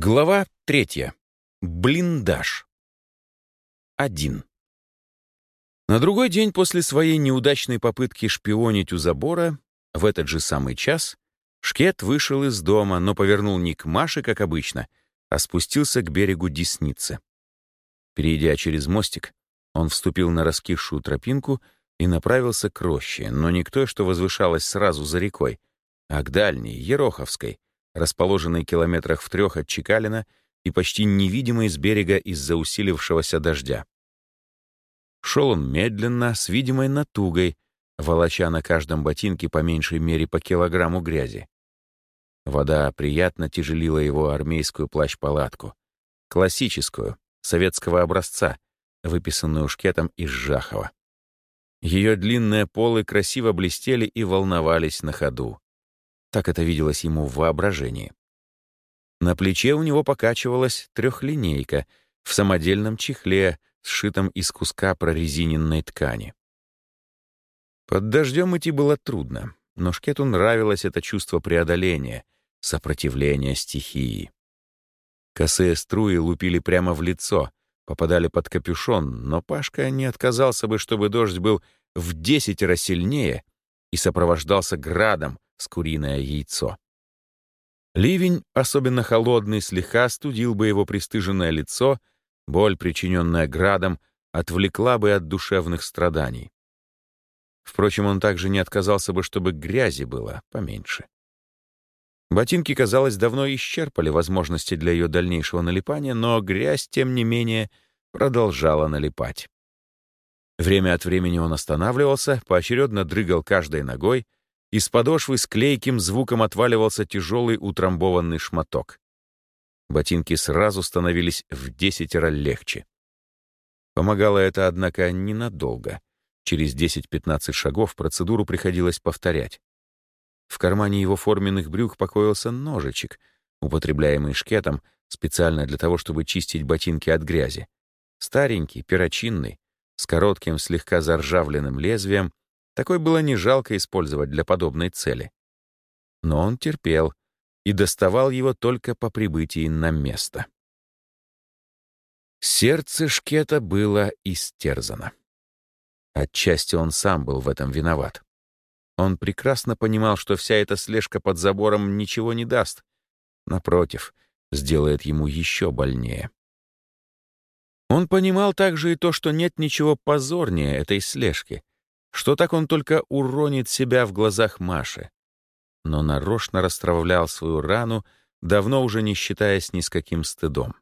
Глава третья. Блиндаж. Один. На другой день после своей неудачной попытки шпионить у забора, в этот же самый час, Шкет вышел из дома, но повернул не к Маше, как обычно, а спустился к берегу Десницы. Перейдя через мостик, он вступил на раскисшую тропинку и направился к роще, но не к той, что возвышалась сразу за рекой, а к дальней, Ероховской, расположенный километрах в трех от Чекалина и почти невидимый с берега из-за усилившегося дождя. Шел он медленно, с видимой натугой, волоча на каждом ботинке по меньшей мере по килограмму грязи. Вода приятно тяжелила его армейскую плащ-палатку, классическую, советского образца, выписанную шкетом из Жахова. Ее длинные полы красиво блестели и волновались на ходу. Так это виделось ему в воображении. На плече у него покачивалась трехлинейка в самодельном чехле, сшитом из куска прорезиненной ткани. Под дождем идти было трудно, но Шкету нравилось это чувство преодоления, сопротивления стихии. Косые струи лупили прямо в лицо, попадали под капюшон, но Пашка не отказался бы, чтобы дождь был в десятеро сильнее и сопровождался градом, с куриное яйцо. Ливень, особенно холодный, слегка студил бы его пристыженное лицо, боль, причиненная градом, отвлекла бы от душевных страданий. Впрочем, он также не отказался бы, чтобы грязи было поменьше. Ботинки, казалось, давно исчерпали возможности для ее дальнейшего налипания, но грязь, тем не менее, продолжала налипать. Время от времени он останавливался, поочередно дрыгал каждой ногой, из подошвы с клейким звуком отваливался тяжелый утрамбованный шматок. Ботинки сразу становились в десятеро легче. Помогало это, однако, ненадолго. Через 10-15 шагов процедуру приходилось повторять. В кармане его форменных брюк покоился ножичек, употребляемый шкетом специально для того, чтобы чистить ботинки от грязи. Старенький, перочинный, с коротким, слегка заржавленным лезвием такой было не жалко использовать для подобной цели. Но он терпел и доставал его только по прибытии на место. Сердце Шкета было истерзано. Отчасти он сам был в этом виноват. Он прекрасно понимал, что вся эта слежка под забором ничего не даст. Напротив, сделает ему еще больнее. Он понимал также и то, что нет ничего позорнее этой слежки, что так он только уронит себя в глазах Маши. Но нарочно расстравлял свою рану, давно уже не считаясь ни с каким стыдом.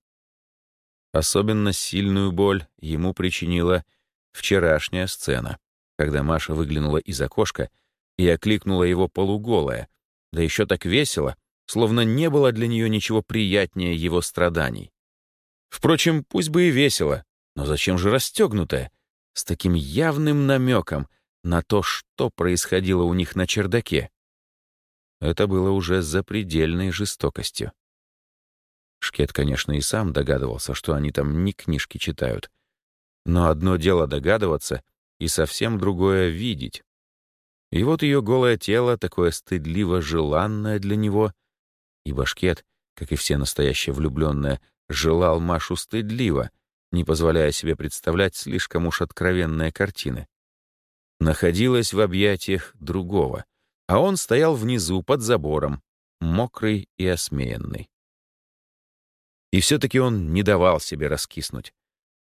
Особенно сильную боль ему причинила вчерашняя сцена, когда Маша выглянула из окошка и окликнула его полуголая, да еще так весело, словно не было для нее ничего приятнее его страданий. Впрочем, пусть бы и весело, но зачем же расстегнутая, с таким явным намеком, на то, что происходило у них на чердаке. Это было уже запредельной жестокостью. Шкет, конечно, и сам догадывался, что они там не книжки читают. Но одно дело догадываться, и совсем другое — видеть. И вот ее голое тело, такое стыдливо желанное для него, и Башкет, как и все настоящие влюбленные, желал Машу стыдливо, не позволяя себе представлять слишком уж откровенные картины находилась в объятиях другого, а он стоял внизу под забором, мокрый и осмеянный. И все-таки он не давал себе раскиснуть.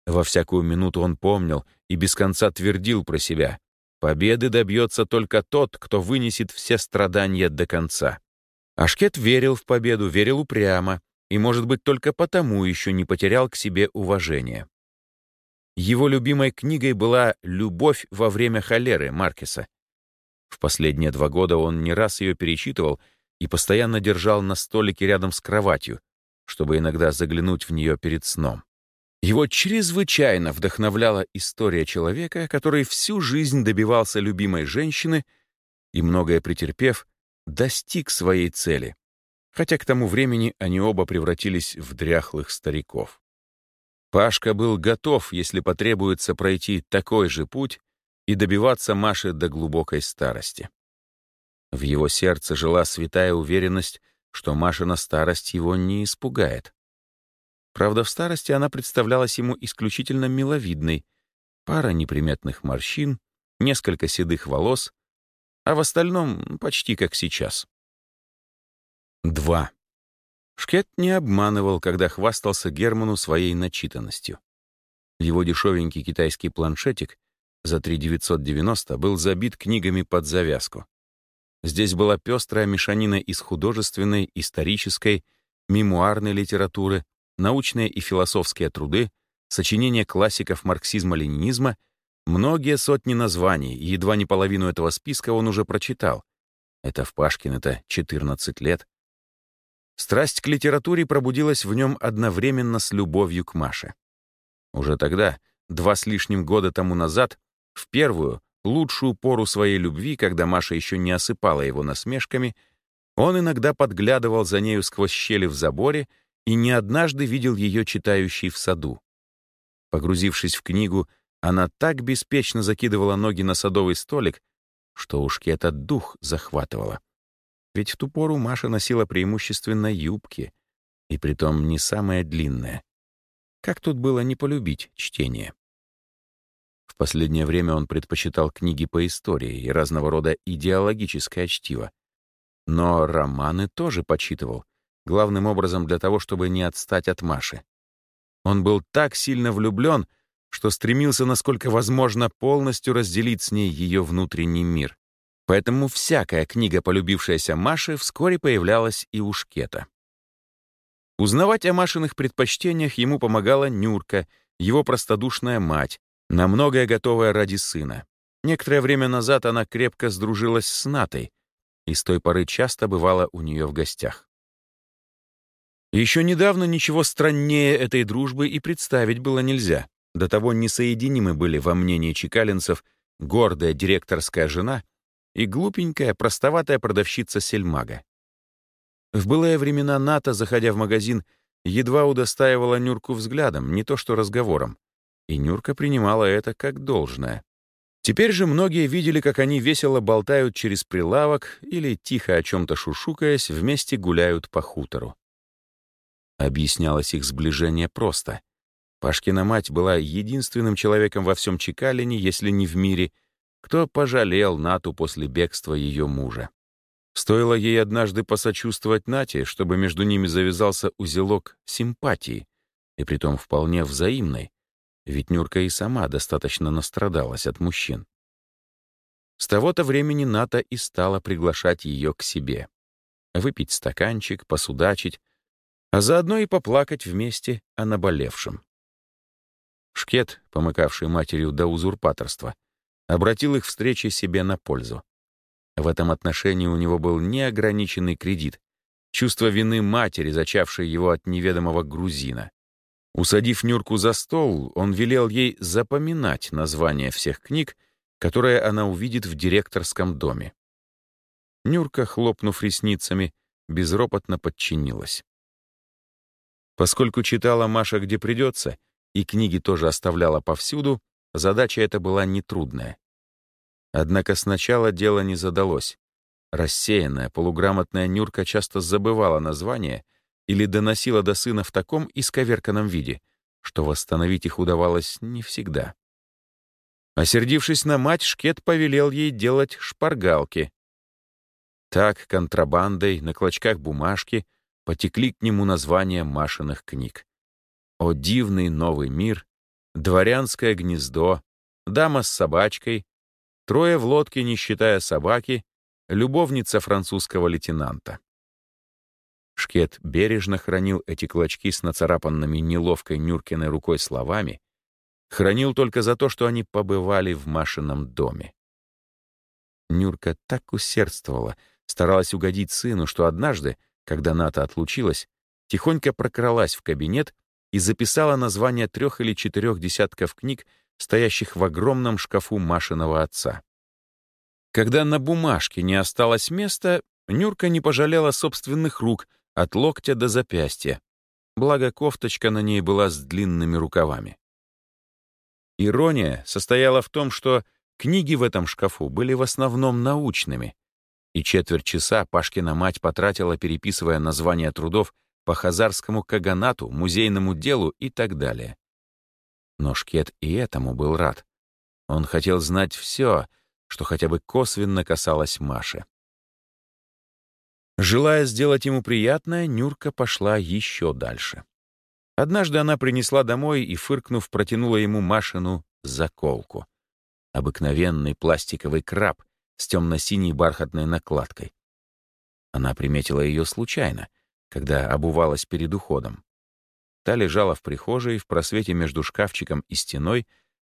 Во всякую минуту он помнил и без конца твердил про себя. Победы добьется только тот, кто вынесет все страдания до конца. Ашкет верил в победу, верил упрямо, и, может быть, только потому еще не потерял к себе уважения. Его любимой книгой была «Любовь во время холеры» Маркеса. В последние два года он не раз ее перечитывал и постоянно держал на столике рядом с кроватью, чтобы иногда заглянуть в нее перед сном. Его чрезвычайно вдохновляла история человека, который всю жизнь добивался любимой женщины и, многое претерпев, достиг своей цели, хотя к тому времени они оба превратились в дряхлых стариков. Пашка был готов, если потребуется пройти такой же путь и добиваться Маши до глубокой старости. В его сердце жила святая уверенность, что Машина старость его не испугает. Правда, в старости она представлялась ему исключительно миловидной. Пара неприметных морщин, несколько седых волос, а в остальном почти как сейчас. Два. Шкет не обманывал, когда хвастался Герману своей начитанностью. Его дешевенький китайский планшетик за 3990 был забит книгами под завязку. Здесь была пестрая мешанина из художественной, исторической, мемуарной литературы, научные и философские труды, сочинения классиков марксизма-ленинизма, многие сотни названий, и едва не половину этого списка он уже прочитал. Это в Пашкин-то 14 лет. Страсть к литературе пробудилась в нем одновременно с любовью к Маше. Уже тогда, два с лишним года тому назад, в первую, лучшую пору своей любви, когда Маша еще не осыпала его насмешками, он иногда подглядывал за нею сквозь щели в заборе и не однажды видел ее читающей в саду. Погрузившись в книгу, она так беспечно закидывала ноги на садовый столик, что уж этот дух захватывала. Ведь в ту пору Маша носила преимущественно юбки, и притом не самые длинные. Как тут было не полюбить чтение? В последнее время он предпочитал книги по истории и разного рода идеологическое чтиво. Но романы тоже почитывал, главным образом для того, чтобы не отстать от Маши. Он был так сильно влюблен, что стремился, насколько возможно, полностью разделить с ней ее внутренний мир. Поэтому всякая книга, полюбившаяся Маше, вскоре появлялась и у Шкета. Узнавать о Машиных предпочтениях ему помогала Нюрка, его простодушная мать, на многое готовая ради сына. Некоторое время назад она крепко сдружилась с Натой и с той поры часто бывала у нее в гостях. Еще недавно ничего страннее этой дружбы и представить было нельзя. До того несоединимы были во мнении чекалинцев гордая директорская жена и глупенькая, простоватая продавщица сельмага. В былые времена Ната, заходя в магазин, едва удостаивала Нюрку взглядом, не то что разговором, и Нюрка принимала это как должное. Теперь же многие видели, как они весело болтают через прилавок или, тихо о чем-то шушукаясь, вместе гуляют по хутору. Объяснялось их сближение просто. Пашкина мать была единственным человеком во всем Чекалине, если не в мире, кто пожалел Нату после бегства ее мужа. Стоило ей однажды посочувствовать Нате, чтобы между ними завязался узелок симпатии, и притом вполне взаимной, ведь Нюрка и сама достаточно настрадалась от мужчин. С того-то времени Ната и стала приглашать ее к себе. Выпить стаканчик, посудачить, а заодно и поплакать вместе о наболевшем. Шкет, помыкавший матерью до узурпаторства, обратил их встречи себе на пользу. В этом отношении у него был неограниченный кредит, чувство вины матери, зачавшей его от неведомого грузина. Усадив Нюрку за стол, он велел ей запоминать названия всех книг, которые она увидит в директорском доме. Нюрка, хлопнув ресницами, безропотно подчинилась. Поскольку читала Маша где придется, и книги тоже оставляла повсюду, задача эта была нетрудная. Однако сначала дело не задалось. Рассеянная, полуграмотная Нюрка часто забывала название или доносила до сына в таком исковерканном виде, что восстановить их удавалось не всегда. Осердившись на мать, Шкет повелел ей делать шпаргалки. Так, контрабандой, на клочках бумажки — потекли к нему названия Машиных книг. «О дивный новый мир», «Дворянское гнездо», «Дама с собачкой», «Трое в лодке, не считая собаки», «Любовница французского лейтенанта». Шкет бережно хранил эти клочки с нацарапанными неловкой Нюркиной рукой словами, хранил только за то, что они побывали в Машином доме. Нюрка так усердствовала, старалась угодить сыну, что однажды, когда Ната отлучилась, тихонько прокралась в кабинет и записала названия трех или четырех десятков книг, стоящих в огромном шкафу Машиного отца. Когда на бумажке не осталось места, Нюрка не пожалела собственных рук от локтя до запястья, благо кофточка на ней была с длинными рукавами. Ирония состояла в том, что книги в этом шкафу были в основном научными, и четверть часа Пашкина мать потратила, переписывая названия трудов по хазарскому каганату, музейному делу и так далее. Но Шкет и этому был рад. Он хотел знать все, что хотя бы косвенно касалось Маши. Желая сделать ему приятное, Нюрка пошла еще дальше. Однажды она принесла домой и, фыркнув, протянула ему Машину заколку. Обыкновенный пластиковый краб с темно-синей бархатной накладкой. Она приметила ее случайно, когда обувалась перед уходом. Та лежала в прихожей в просвете между шкафчиком и стеной,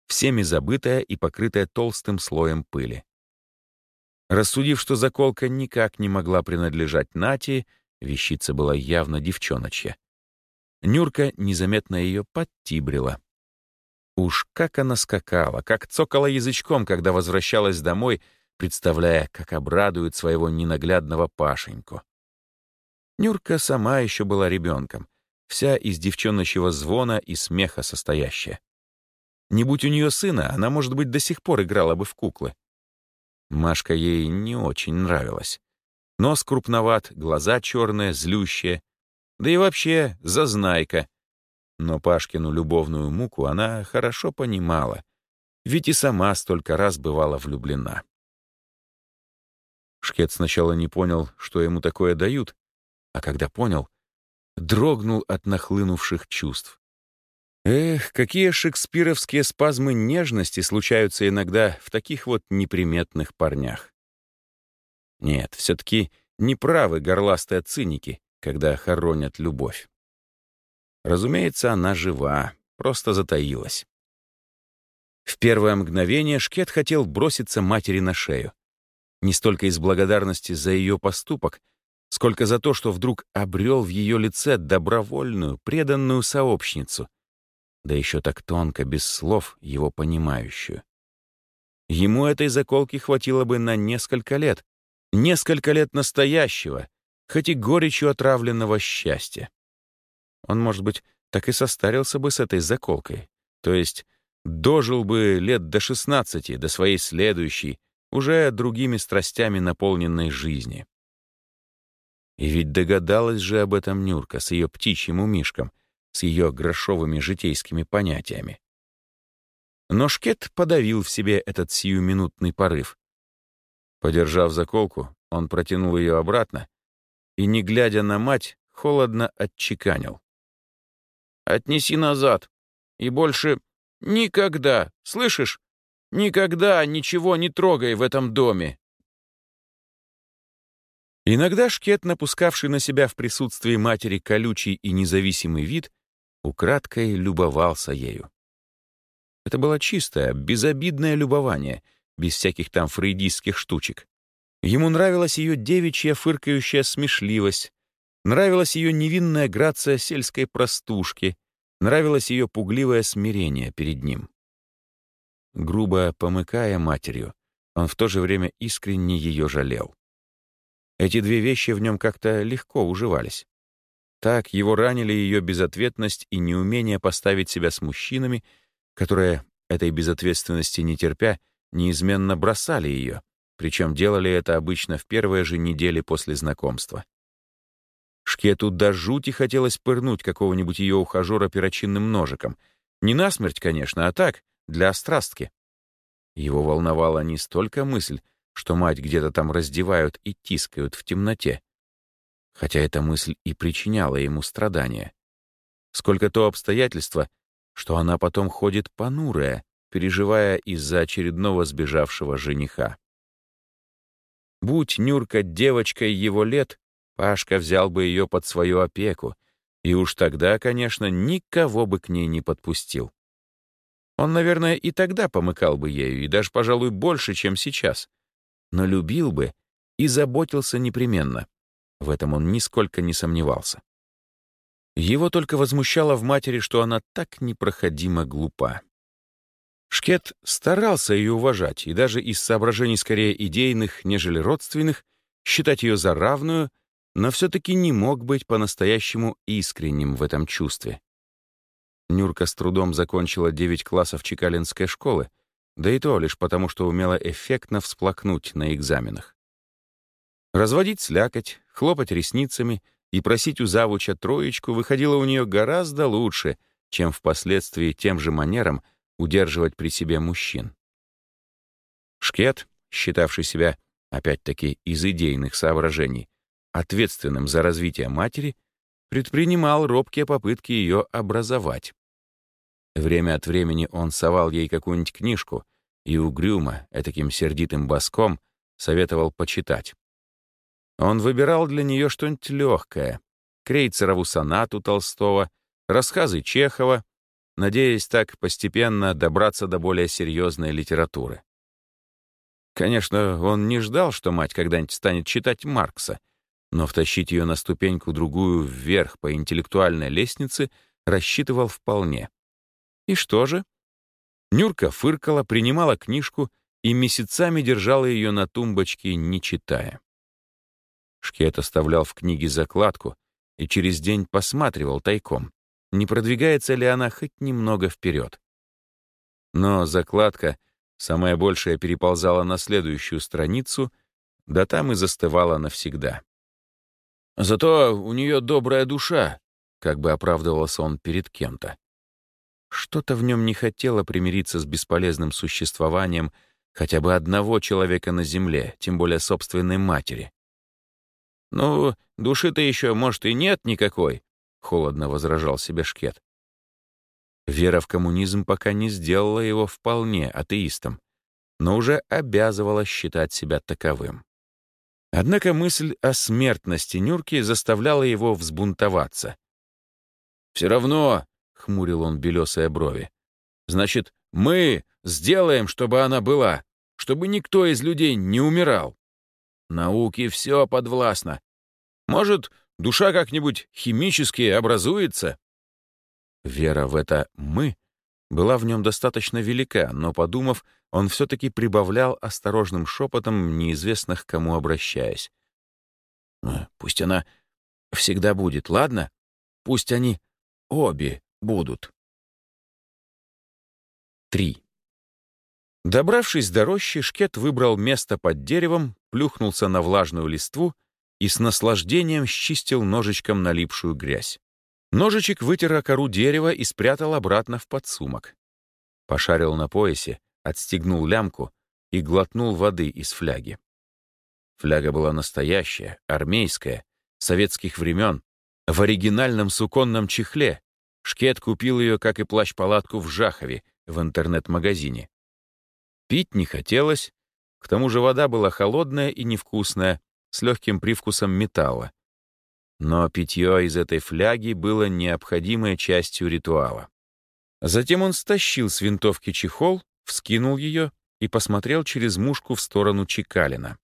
всеми забытая и покрытая толстым слоем пыли. Рассудив, что заколка никак не могла принадлежать Нати, вещица была явно девчоночья. Нюрка незаметно ее подтибрила. Уж как она скакала, как цокала язычком, когда возвращалась домой, представляя, как обрадует своего ненаглядного Пашеньку. Нюрка сама еще была ребенком, вся из девчоночьего звона и смеха состоящая. Не будь у нее сына, она, может быть, до сих пор играла бы в куклы. Машка ей не очень нравилась. Нос крупноват, глаза черные, злющие. Да и вообще зазнайка. Но Пашкину любовную муку она хорошо понимала, ведь и сама столько раз бывала влюблена. Шкет сначала не понял, что ему такое дают, а когда понял, дрогнул от нахлынувших чувств. Эх, какие шекспировские спазмы нежности случаются иногда в таких вот неприметных парнях. Нет, все-таки неправы горластые циники, когда хоронят любовь. Разумеется, она жива, просто затаилась. В первое мгновение Шкет хотел броситься матери на шею. Не столько из благодарности за ее поступок, сколько за то, что вдруг обрел в ее лице добровольную, преданную сообщницу — да еще так тонко, без слов, его понимающую. Ему этой заколки хватило бы на несколько лет, несколько лет настоящего, хоть и горечью отравленного счастья. Он, может быть, так и состарился бы с этой заколкой, то есть дожил бы лет до 16, до своей следующей, уже другими страстями наполненной жизни. И ведь догадалась же об этом Нюрка с ее птичьим умишком, с ее грошовыми житейскими понятиями. Но Шкет подавил в себе этот сиюминутный порыв. Подержав заколку, он протянул ее обратно и, не глядя на мать, холодно отчеканил. «Отнеси назад, и больше никогда, слышишь, никогда ничего не трогай в этом доме». Иногда Шкет, напускавший на себя в присутствии матери колючий и независимый вид, украдкой любовался ею. Это было чистое, безобидное любование, без всяких там фрейдистских штучек. Ему нравилась ее девичья фыркающая смешливость, нравилась ее невинная грация сельской простушки, нравилось ее пугливое смирение перед ним. Грубо помыкая матерью, он в то же время искренне ее жалел. Эти две вещи в нем как-то легко уживались. Так его ранили ее безответность и неумение поставить себя с мужчинами, которые, этой безответственности не терпя, неизменно бросали ее, причем делали это обычно в первые же недели после знакомства. Шкету до жути хотелось пырнуть какого-нибудь ее ухажера перочинным ножиком. Не насмерть, конечно, а так, для острастки. Его волновала не столько мысль, что мать где-то там раздевают и тискают в темноте, хотя эта мысль и причиняла ему страдания. Сколько то обстоятельство, что она потом ходит понурая, переживая из-за очередного сбежавшего жениха. Будь Нюрка девочкой его лет, Пашка взял бы ее под свою опеку, и уж тогда, конечно, никого бы к ней не подпустил. Он, наверное, и тогда помыкал бы ею, и даже, пожалуй, больше, чем сейчас. Но любил бы и заботился непременно. В этом он нисколько не сомневался. Его только возмущало в матери, что она так непроходимо глупа. Шкет старался ее уважать, и даже из соображений скорее идейных, нежели родственных, считать ее за равную, но все-таки не мог быть по-настоящему искренним в этом чувстве. Нюрка с трудом закончила 9 классов Чекалинской школы, да и то лишь потому, что умела эффектно всплакнуть на экзаменах. Разводить слякоть, хлопать ресницами, и просить у завуча троечку выходило у нее гораздо лучше, чем впоследствии тем же манером удерживать при себе мужчин. Шкет, считавший себя, опять-таки из идейных соображений, ответственным за развитие матери, предпринимал робкие попытки ее образовать. Время от времени он совал ей какую-нибудь книжку и угрюмо, этаким сердитым боском, советовал почитать. Он выбирал для нее что-нибудь легкое, Крейцерову сонату Толстого, рассказы Чехова, надеясь так постепенно добраться до более серьезной литературы. Конечно, он не ждал, что мать когда-нибудь станет читать Маркса, но втащить ее на ступеньку-другую вверх по интеллектуальной лестнице рассчитывал вполне. И что же? Нюрка фыркала, принимала книжку и месяцами держала ее на тумбочке, не читая. Шкет оставлял в книге закладку и через день посматривал тайком, не продвигается ли она хоть немного вперед. Но закладка, самая большая, переползала на следующую страницу, да там и застывала навсегда. «Зато у нее добрая душа», — как бы оправдывался он перед кем-то. Что-то в нем не хотело примириться с бесполезным существованием хотя бы одного человека на земле, тем более собственной матери. «Ну, души-то еще, может, и нет никакой», — холодно возражал себе Шкет. Вера в коммунизм пока не сделала его вполне атеистом, но уже обязывала считать себя таковым. Однако мысль о смертности Нюрки заставляла его взбунтоваться. «Все равно — хмурил он белесые брови. «Значит, мы сделаем, чтобы она была, чтобы никто из людей не умирал. Науке все подвластно. Может, душа как-нибудь химически образуется?» Вера в это «мы» была в нем достаточно велика, но, подумав, он все-таки прибавлял осторожным шепотом, неизвестных кому обращаясь. «Пусть она всегда будет, ладно? Пусть они обе будут. 3. Добравшись до рощи, Шкет выбрал место под деревом, плюхнулся на влажную листву и с наслаждением счистил ножичком налипшую грязь. Ножичек вытер кору дерева и спрятал обратно в подсумок. Пошарил на поясе, отстегнул лямку и глотнул воды из фляги. Фляга была настоящая, армейская, советских времен, в оригинальном суконном чехле, Шкет купил ее, как и плащ-палатку, в Жахове, в интернет-магазине. Пить не хотелось, к тому же вода была холодная и невкусная, с легким привкусом металла. Но питье из этой фляги было необходимой частью ритуала. Затем он стащил с винтовки чехол, вскинул ее и посмотрел через мушку в сторону Чекалина.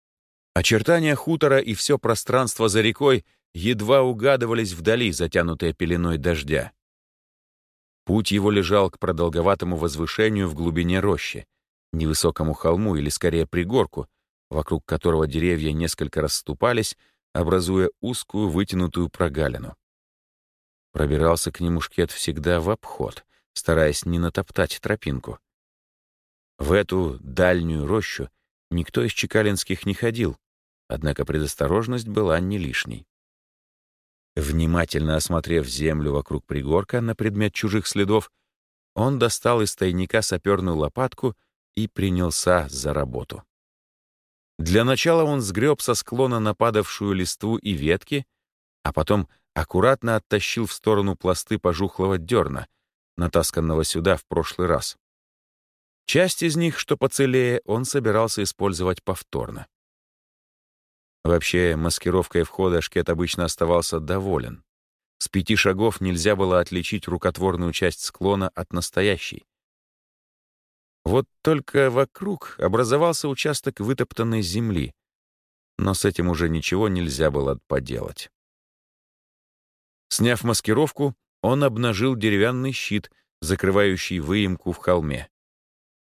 Очертания хутора и все пространство за рекой едва угадывались вдали, затянутые пеленой дождя. Путь его лежал к продолговатому возвышению в глубине рощи, невысокому холму или скорее пригорку, вокруг которого деревья несколько расступались, образуя узкую вытянутую прогалину. Пробирался к нему шкет всегда в обход, стараясь не натоптать тропинку. В эту дальнюю рощу никто из чекалинских не ходил, однако предосторожность была не лишней. Внимательно осмотрев землю вокруг пригорка на предмет чужих следов, он достал из тайника саперную лопатку и принялся за работу. Для начала он сгреб со склона нападавшую листву и ветки, а потом аккуратно оттащил в сторону пласты пожухлого дерна, натасканного сюда в прошлый раз. Часть из них, что поцелее, он собирался использовать повторно. Вообще, маскировкой входа Шкет обычно оставался доволен. С пяти шагов нельзя было отличить рукотворную часть склона от настоящей. Вот только вокруг образовался участок вытоптанной земли, но с этим уже ничего нельзя было поделать. Сняв маскировку, он обнажил деревянный щит, закрывающий выемку в холме.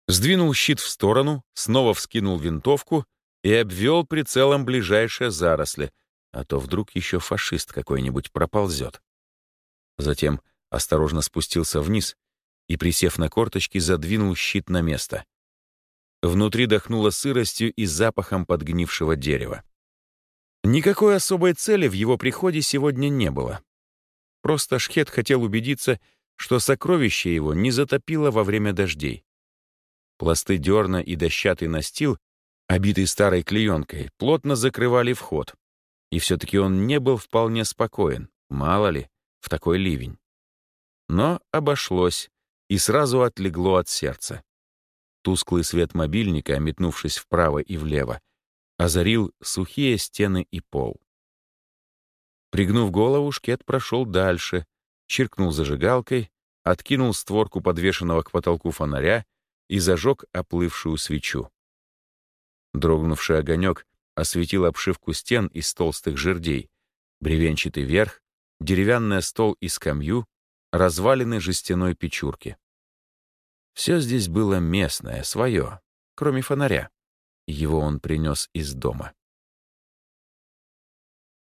Сдвинул щит в сторону, снова вскинул винтовку и обвел прицелом ближайшие заросли, а то вдруг еще фашист какой-нибудь проползет. Затем осторожно спустился вниз и, присев на корточки, задвинул щит на место. Внутри дохнуло сыростью и запахом подгнившего дерева. Никакой особой цели в его приходе сегодня не было. Просто Шхет хотел убедиться, что сокровище его не затопило во время дождей. Пласты дерна и дощатый настил, обитый старой клеенкой, плотно закрывали вход. И все-таки он не был вполне спокоен, мало ли, в такой ливень. Но обошлось, и сразу отлегло от сердца. Тусклый свет мобильника, метнувшись вправо и влево, озарил сухие стены и пол. Пригнув голову, Шкет прошел дальше, чиркнул зажигалкой, откинул створку подвешенного к потолку фонаря и зажег оплывшую свечу. Дрогнувший огонек осветил обшивку стен из толстых жердей, бревенчатый верх, деревянный стол и скамью, развалины жестяной печурки. Все здесь было местное, свое, кроме фонаря. Его он принес из дома.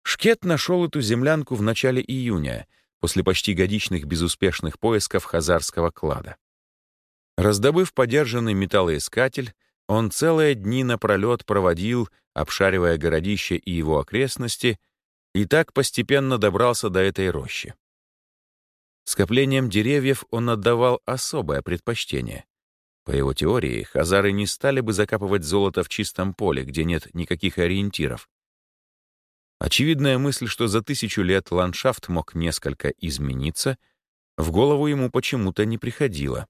Шкет нашел эту землянку в начале июня, после почти годичных безуспешных поисков хазарского клада. Раздобыв подержанный металлоискатель, он целые дни напролет проводил, обшаривая городище и его окрестности, и так постепенно добрался до этой рощи. Скоплением деревьев он отдавал особое предпочтение. По его теории, хазары не стали бы закапывать золото в чистом поле, где нет никаких ориентиров. Очевидная мысль, что за тысячу лет ландшафт мог несколько измениться, в голову ему почему-то не приходила.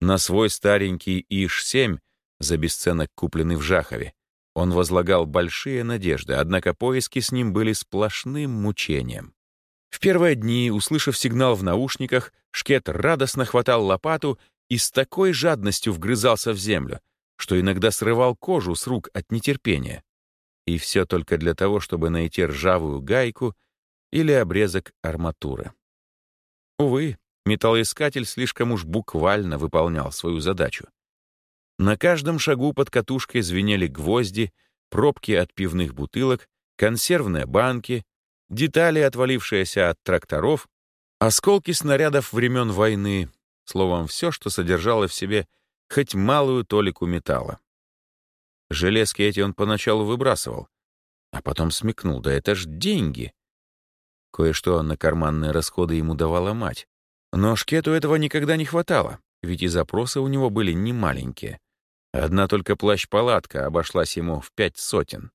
На свой старенький Иш-7, за бесценок купленный в Жахове, он возлагал большие надежды, однако поиски с ним были сплошным мучением. В первые дни, услышав сигнал в наушниках, Шкет радостно хватал лопату и с такой жадностью вгрызался в землю, что иногда срывал кожу с рук от нетерпения. И все только для того, чтобы найти ржавую гайку или обрезок арматуры. Увы, металлоискатель слишком уж буквально выполнял свою задачу. На каждом шагу под катушкой звенели гвозди, пробки от пивных бутылок, консервные банки, детали, отвалившиеся от тракторов, осколки снарядов времен войны, словом, все, что содержало в себе хоть малую толику металла. Железки эти он поначалу выбрасывал, а потом смекнул, да это ж деньги. Кое-что на карманные расходы ему давала мать. Но Шкету этого никогда не хватало, ведь и запросы у него были не маленькие. Одна только плащ-палатка обошлась ему в пять сотен.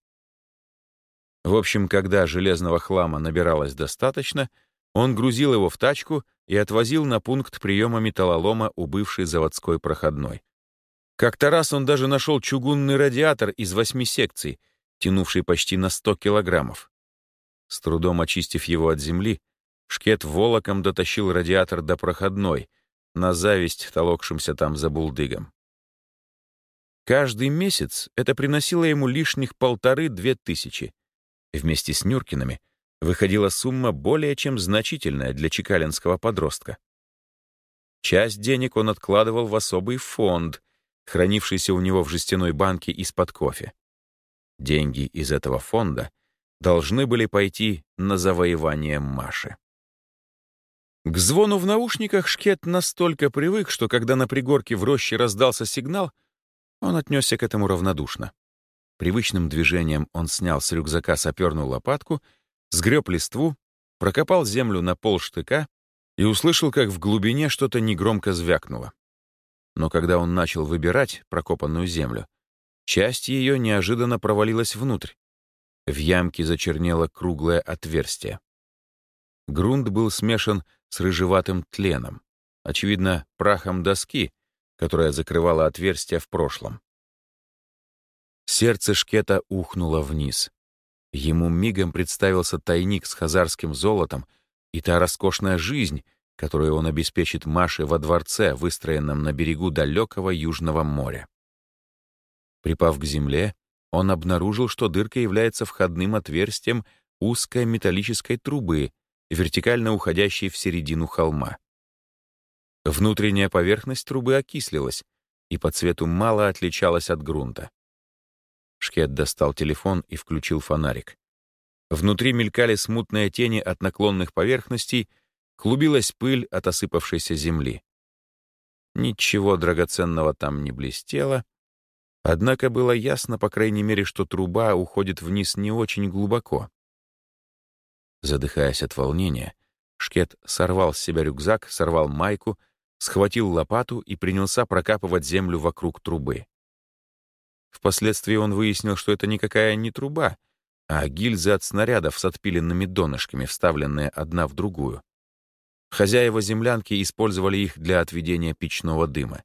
В общем, когда железного хлама набиралось достаточно, он грузил его в тачку и отвозил на пункт приема металлолома у бывшей заводской проходной. Как-то раз он даже нашел чугунный радиатор из восьми секций, тянувший почти на 100 килограммов. С трудом очистив его от земли, Шкет волоком дотащил радиатор до проходной, на зависть толокшимся там за булдыгом. Каждый месяц это приносило ему лишних полторы-две тысячи, Вместе с Нюркиными выходила сумма более чем значительная для чекалинского подростка. Часть денег он откладывал в особый фонд, хранившийся у него в жестяной банке из-под кофе. Деньги из этого фонда должны были пойти на завоевание Маши. К звону в наушниках Шкет настолько привык, что когда на пригорке в роще раздался сигнал, он отнесся к этому равнодушно. Привычным движением он снял с рюкзака саперную лопатку, сгреб листву, прокопал землю на пол штыка и услышал, как в глубине что-то негромко звякнуло. Но когда он начал выбирать прокопанную землю, часть ее неожиданно провалилась внутрь. В ямке зачернело круглое отверстие. Грунт был смешан с рыжеватым тленом, очевидно, прахом доски, которая закрывала отверстие в прошлом. Сердце Шкета ухнуло вниз. Ему мигом представился тайник с хазарским золотом и та роскошная жизнь, которую он обеспечит Маше во дворце, выстроенном на берегу далекого Южного моря. Припав к земле, он обнаружил, что дырка является входным отверстием узкой металлической трубы, вертикально уходящей в середину холма. Внутренняя поверхность трубы окислилась и по цвету мало отличалась от грунта. Шкет достал телефон и включил фонарик. Внутри мелькали смутные тени от наклонных поверхностей, клубилась пыль от осыпавшейся земли. Ничего драгоценного там не блестело, Однако было ясно, по крайней мере, что труба уходит вниз не очень глубоко. Задыхаясь от волнения, Шкет сорвал с себя рюкзак, сорвал майку, схватил лопату и принялся прокапывать землю вокруг трубы. Впоследствии он выяснил, что это никакая не труба, а гильзы от снарядов с отпиленными донышками, вставленные одна в другую. Хозяева землянки использовали их для отведения печного дыма.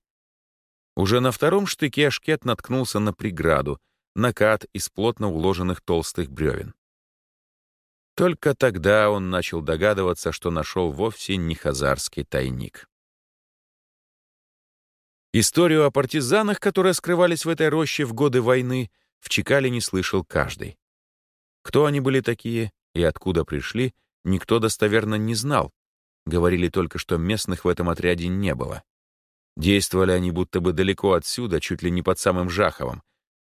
Уже на втором штыке Шкет наткнулся на преграду, накат из плотно уложенных толстых бревен. Только тогда он начал догадываться, что нашел вовсе не хазарский тайник. Историю о партизанах, которые скрывались в этой роще в годы войны, в Чекале не слышал каждый. Кто они были такие и откуда пришли, никто достоверно не знал. Говорили только, что местных в этом отряде не было. Действовали они будто бы далеко отсюда, чуть ли не под самым Жаховым,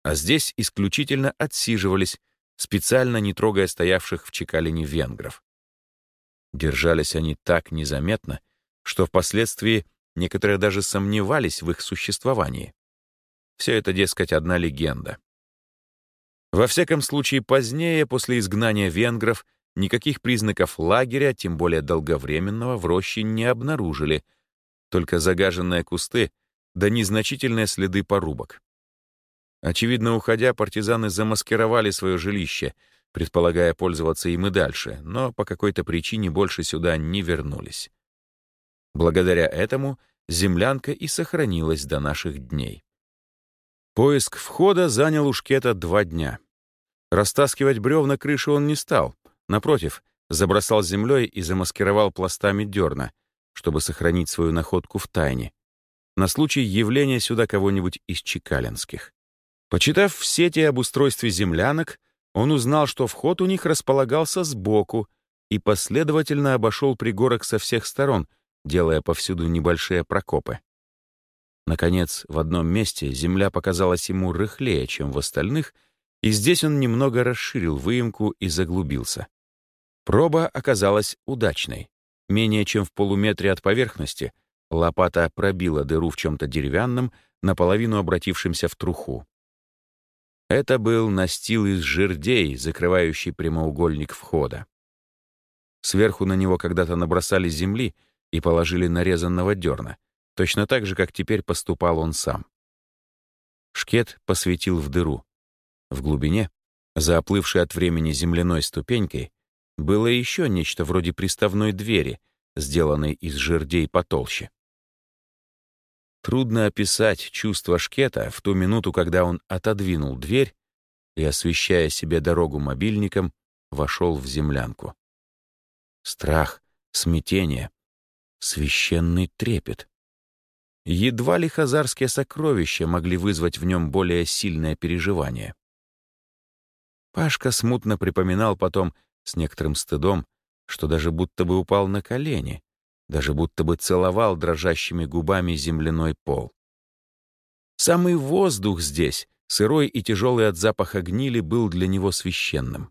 а здесь исключительно отсиживались, специально не трогая стоявших в Чекалине венгров. Держались они так незаметно, что впоследствии некоторые даже сомневались в их существовании. Все это, дескать, одна легенда. Во всяком случае, позднее, после изгнания венгров, никаких признаков лагеря, тем более долговременного, в роще не обнаружили, только загаженные кусты да незначительные следы порубок. Очевидно, уходя, партизаны замаскировали свое жилище, предполагая пользоваться им и дальше, но по какой-то причине больше сюда не вернулись. Благодаря этому землянка и сохранилась до наших дней. Поиск входа занял у Шкета два дня. Растаскивать бревна крыши он не стал. Напротив, забросал землей и замаскировал пластами дерна, чтобы сохранить свою находку в тайне, на случай явления сюда кого-нибудь из чекалинских. Почитав в сети об устройстве землянок, он узнал, что вход у них располагался сбоку и последовательно обошел пригорок со всех сторон, делая повсюду небольшие прокопы. Наконец, в одном месте земля показалась ему рыхлее, чем в остальных, и здесь он немного расширил выемку и заглубился. Проба оказалась удачной. Менее чем в полуметре от поверхности лопата пробила дыру в чем-то деревянном, наполовину обратившемся в труху. Это был настил из жердей, закрывающий прямоугольник входа. Сверху на него когда-то набросали земли и положили нарезанного дерна, точно так же, как теперь поступал он сам. Шкет посветил в дыру. В глубине, за оплывшей от времени земляной ступенькой, было еще нечто вроде приставной двери, сделанной из жердей потолще. Трудно описать чувство Шкета в ту минуту, когда он отодвинул дверь и, освещая себе дорогу мобильником, вошел в землянку. Страх, смятение, священный трепет. Едва ли хазарские сокровища могли вызвать в нем более сильное переживание. Пашка смутно припоминал потом с некоторым стыдом, что даже будто бы упал на колени, даже будто бы целовал дрожащими губами земляной пол. Самый воздух здесь, сырой и тяжелый от запаха гнили, был для него священным.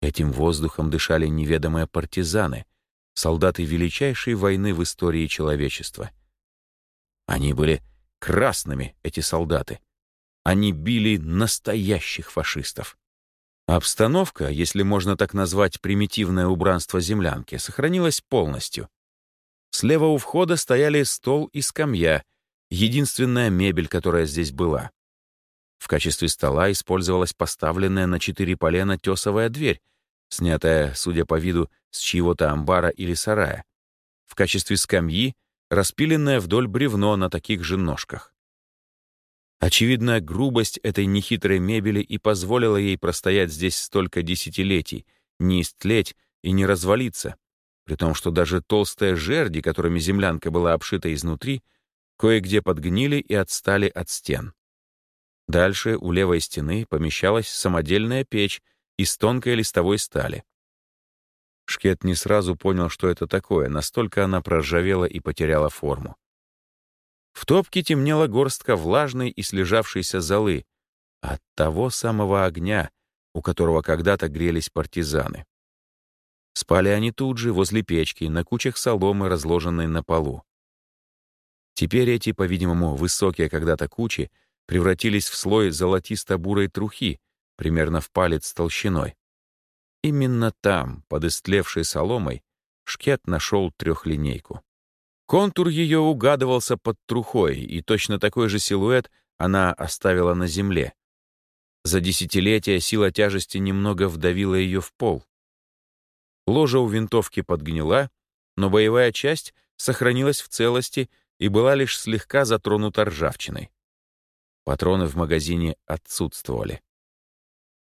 Этим воздухом дышали неведомые партизаны, солдаты величайшей войны в истории человечества. Они были красными, эти солдаты. Они били настоящих фашистов. Обстановка, если можно так назвать примитивное убранство землянки, сохранилась полностью. Слева у входа стояли стол и скамья, единственная мебель, которая здесь была. В качестве стола использовалась поставленная на четыре полена тесовая дверь, снятая, судя по виду, с чьего-то амбара или сарая. В качестве скамьи — распиленное вдоль бревно на таких же ножках. Очевидно, грубость этой нехитрой мебели и позволила ей простоять здесь столько десятилетий, не истлеть и не развалиться, при том, что даже толстые жерди, которыми землянка была обшита изнутри, кое-где подгнили и отстали от стен. Дальше у левой стены помещалась самодельная печь из тонкой листовой стали. Шкет не сразу понял, что это такое, настолько она проржавела и потеряла форму. В топке темнела горстка влажной и слежавшейся золы от того самого огня, у которого когда-то грелись партизаны. Спали они тут же, возле печки, на кучах соломы, разложенной на полу. Теперь эти, по-видимому, высокие когда-то кучи превратились в слой золотисто-бурой трухи, примерно в палец толщиной. Именно там, под истлевшей соломой, Шкет нашел трехлинейку. Контур ее угадывался под трухой, и точно такой же силуэт она оставила на земле. За десятилетия сила тяжести немного вдавила ее в пол. Ложа у винтовки подгнила, но боевая часть сохранилась в целости и была лишь слегка затронута ржавчиной. Патроны в магазине отсутствовали.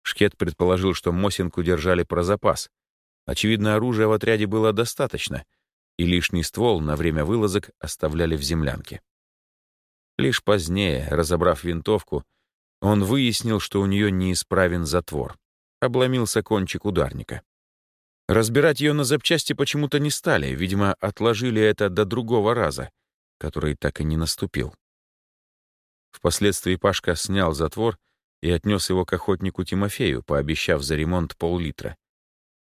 Шкет предположил, что Мосинку держали про запас. Очевидно, оружия в отряде было достаточно, и лишний ствол на время вылазок оставляли в землянке. Лишь позднее, разобрав винтовку, он выяснил, что у нее неисправен затвор. Обломился кончик ударника. Разбирать ее на запчасти почему-то не стали, видимо, отложили это до другого раза, который так и не наступил. Впоследствии Пашка снял затвор и отнес его к охотнику Тимофею, пообещав за ремонт пол-литра.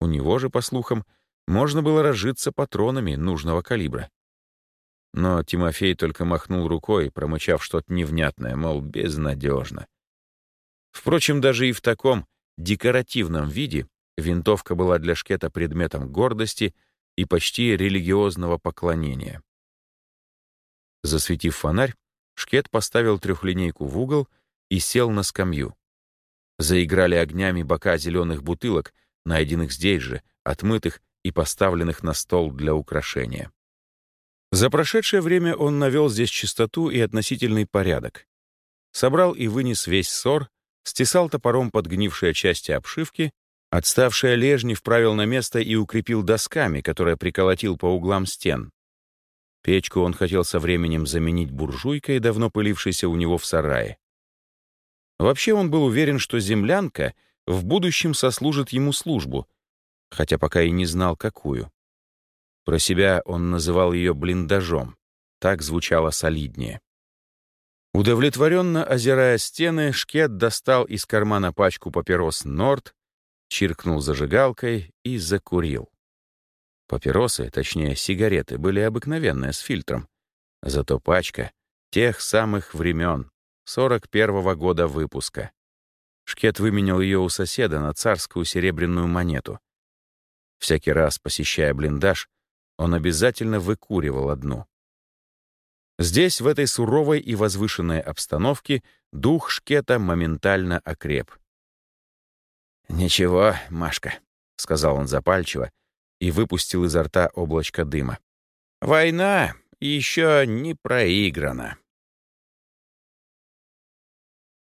У него же, по слухам, можно было разжиться патронами нужного калибра. Но Тимофей только махнул рукой, промычав что-то невнятное, мол, безнадежно. Впрочем, даже и в таком декоративном виде Винтовка была для Шкета предметом гордости и почти религиозного поклонения. Засветив фонарь, Шкет поставил трехлинейку в угол и сел на скамью. Заиграли огнями бока зеленых бутылок, найденных здесь же, отмытых и поставленных на стол для украшения. За прошедшее время он навел здесь чистоту и относительный порядок. Собрал и вынес весь ссор, стесал топором подгнившие части обшивки Отставший лежни вправил на место и укрепил досками, которые приколотил по углам стен. Печку он хотел со временем заменить буржуйкой, давно пылившейся у него в сарае. Вообще он был уверен, что землянка в будущем сослужит ему службу, хотя пока и не знал, какую. Про себя он называл ее блиндажом. Так звучало солиднее. Удовлетворенно озирая стены, Шкет достал из кармана пачку папирос «Норд», чиркнул зажигалкой и закурил. Папиросы, точнее сигареты, были обыкновенные, с фильтром. Зато пачка тех самых времен, 41-го года выпуска. Шкет выменял ее у соседа на царскую серебряную монету. Всякий раз, посещая блиндаж, он обязательно выкуривал одну. Здесь, в этой суровой и возвышенной обстановке, дух Шкета моментально окреп. «Ничего, Машка», — сказал он запальчиво и выпустил изо рта облачко дыма. «Война еще не проиграна».